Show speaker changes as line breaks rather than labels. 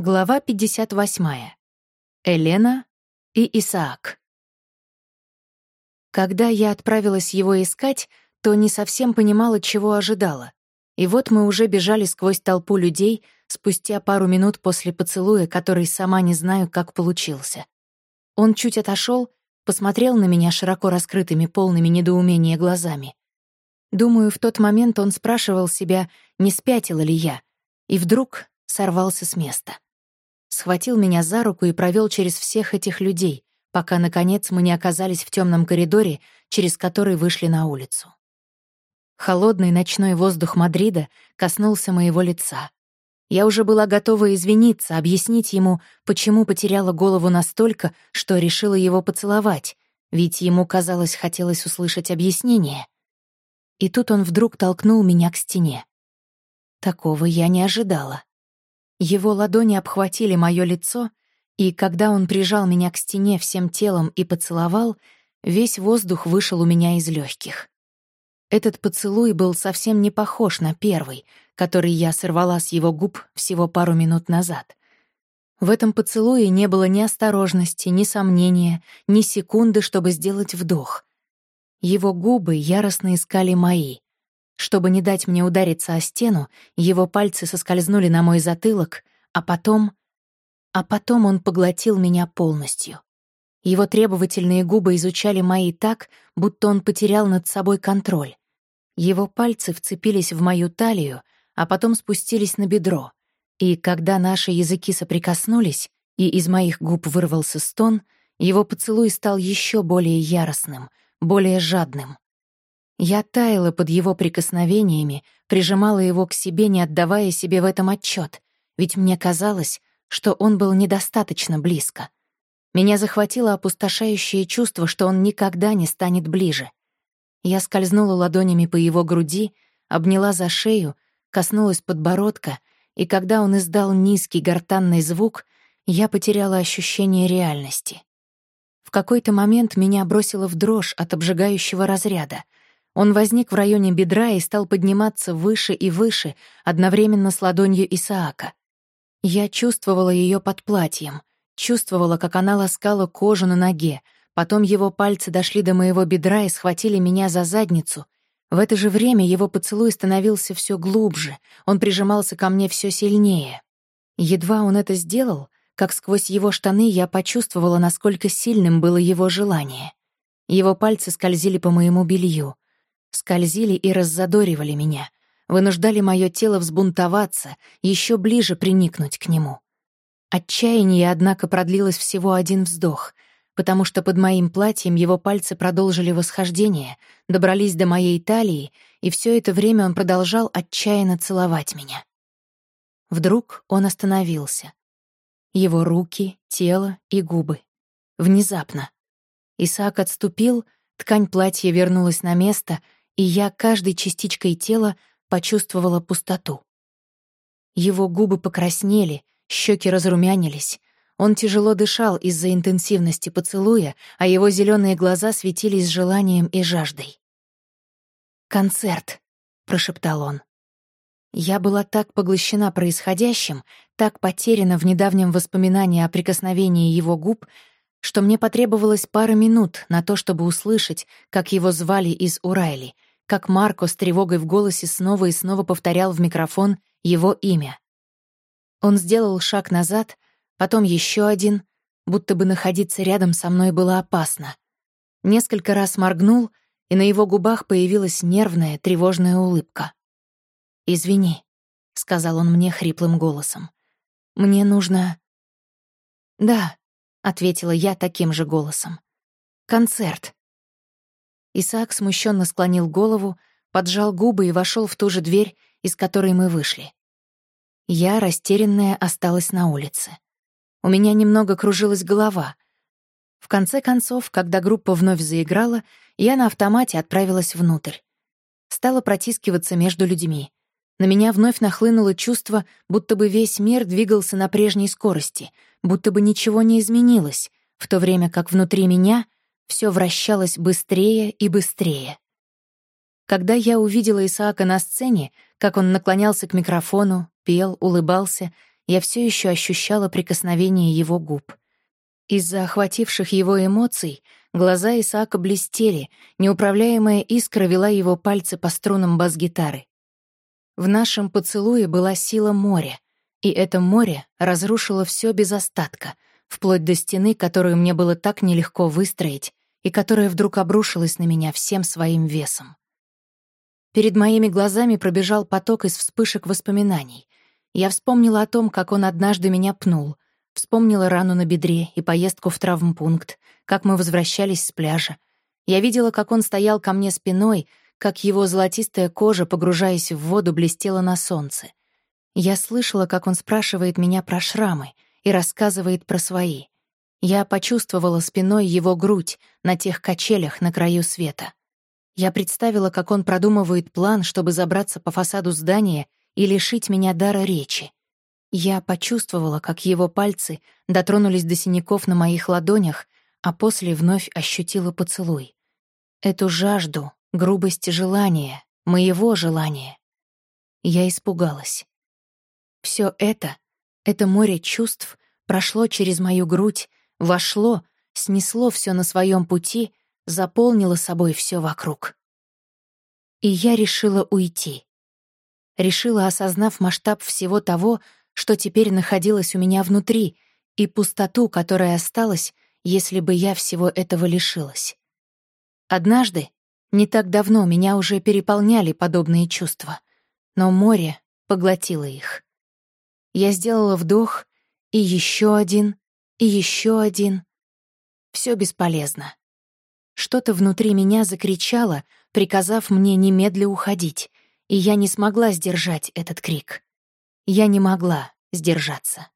Глава 58. Елена и Исаак. Когда я отправилась его искать, то не совсем понимала, чего ожидала. И вот мы уже бежали сквозь толпу людей спустя пару минут после поцелуя, который сама не знаю, как получился. Он чуть отошел, посмотрел на меня широко раскрытыми, полными недоумения глазами. Думаю, в тот момент он спрашивал себя, не спятила ли я, и вдруг сорвался с места схватил меня за руку и провел через всех этих людей, пока, наконец, мы не оказались в темном коридоре, через который вышли на улицу. Холодный ночной воздух Мадрида коснулся моего лица. Я уже была готова извиниться, объяснить ему, почему потеряла голову настолько, что решила его поцеловать, ведь ему, казалось, хотелось услышать объяснение. И тут он вдруг толкнул меня к стене. Такого я не ожидала. Его ладони обхватили мое лицо, и когда он прижал меня к стене всем телом и поцеловал, весь воздух вышел у меня из легких. Этот поцелуй был совсем не похож на первый, который я сорвала с его губ всего пару минут назад. В этом поцелуе не было ни осторожности, ни сомнения, ни секунды, чтобы сделать вдох. Его губы яростно искали мои, чтобы не дать мне удариться о стену, его пальцы соскользнули на мой затылок, а потом... А потом он поглотил меня полностью. Его требовательные губы изучали мои так, будто он потерял над собой контроль. Его пальцы вцепились в мою талию, а потом спустились на бедро. И когда наши языки соприкоснулись, и из моих губ вырвался стон, его поцелуй стал еще более яростным, более жадным. Я таяла под его прикосновениями, прижимала его к себе, не отдавая себе в этом отчет, ведь мне казалось, что он был недостаточно близко. Меня захватило опустошающее чувство, что он никогда не станет ближе. Я скользнула ладонями по его груди, обняла за шею, коснулась подбородка, и когда он издал низкий гортанный звук, я потеряла ощущение реальности. В какой-то момент меня бросило в дрожь от обжигающего разряда — он возник в районе бедра и стал подниматься выше и выше, одновременно с ладонью Исаака. Я чувствовала ее под платьем, чувствовала, как она ласкала кожу на ноге, потом его пальцы дошли до моего бедра и схватили меня за задницу. В это же время его поцелуй становился все глубже, он прижимался ко мне все сильнее. Едва он это сделал, как сквозь его штаны я почувствовала, насколько сильным было его желание. Его пальцы скользили по моему белью — скользили и раззадоривали меня, вынуждали мое тело взбунтоваться, еще ближе приникнуть к нему. Отчаяние, однако, продлилось всего один вздох, потому что под моим платьем его пальцы продолжили восхождение, добрались до моей талии, и все это время он продолжал отчаянно целовать меня. Вдруг он остановился. Его руки, тело и губы. Внезапно. Исаак отступил, ткань платья вернулась на место — и я каждой частичкой тела почувствовала пустоту. Его губы покраснели, щеки разрумянились. Он тяжело дышал из-за интенсивности поцелуя, а его зеленые глаза светились желанием и жаждой. «Концерт», — прошептал он. Я была так поглощена происходящим, так потеряна в недавнем воспоминании о прикосновении его губ, что мне потребовалось пара минут на то, чтобы услышать, как его звали из Урайли — как Марко с тревогой в голосе снова и снова повторял в микрофон его имя. Он сделал шаг назад, потом еще один, будто бы находиться рядом со мной было опасно. Несколько раз моргнул, и на его губах появилась нервная, тревожная улыбка. «Извини», — сказал он мне хриплым голосом. «Мне нужно...» «Да», — ответила я таким же голосом. «Концерт. Исаак смущенно склонил голову, поджал губы и вошел в ту же дверь, из которой мы вышли. Я, растерянная, осталась на улице. У меня немного кружилась голова. В конце концов, когда группа вновь заиграла, я на автомате отправилась внутрь. Стала протискиваться между людьми. На меня вновь нахлынуло чувство, будто бы весь мир двигался на прежней скорости, будто бы ничего не изменилось, в то время как внутри меня — все вращалось быстрее и быстрее. Когда я увидела Исаака на сцене, как он наклонялся к микрофону, пел, улыбался, я все еще ощущала прикосновение его губ. Из-за охвативших его эмоций глаза Исаака блестели, неуправляемая искра вела его пальцы по струнам бас-гитары. В нашем поцелуе была сила моря, и это море разрушило все без остатка, вплоть до стены, которую мне было так нелегко выстроить, и которая вдруг обрушилась на меня всем своим весом. Перед моими глазами пробежал поток из вспышек воспоминаний. Я вспомнила о том, как он однажды меня пнул, вспомнила рану на бедре и поездку в травмпункт, как мы возвращались с пляжа. Я видела, как он стоял ко мне спиной, как его золотистая кожа, погружаясь в воду, блестела на солнце. Я слышала, как он спрашивает меня про шрамы и рассказывает про свои. Я почувствовала спиной его грудь на тех качелях на краю света. Я представила, как он продумывает план, чтобы забраться по фасаду здания и лишить меня дара речи. Я почувствовала, как его пальцы дотронулись до синяков на моих ладонях, а после вновь ощутила поцелуй. Эту жажду, грубость желания, моего желания. Я испугалась. Все это, это море чувств, прошло через мою грудь, вошло, снесло все на своем пути, заполнило собой все вокруг. И я решила уйти. Решила, осознав масштаб всего того, что теперь находилось у меня внутри, и пустоту, которая осталась, если бы я всего этого лишилась. Однажды, не так давно, меня уже переполняли подобные чувства, но море поглотило их. Я сделала вдох, и еще один, и еще один. Все бесполезно. Что-то внутри меня закричало, приказав мне немедля уходить, и я не смогла сдержать этот крик. Я не могла сдержаться.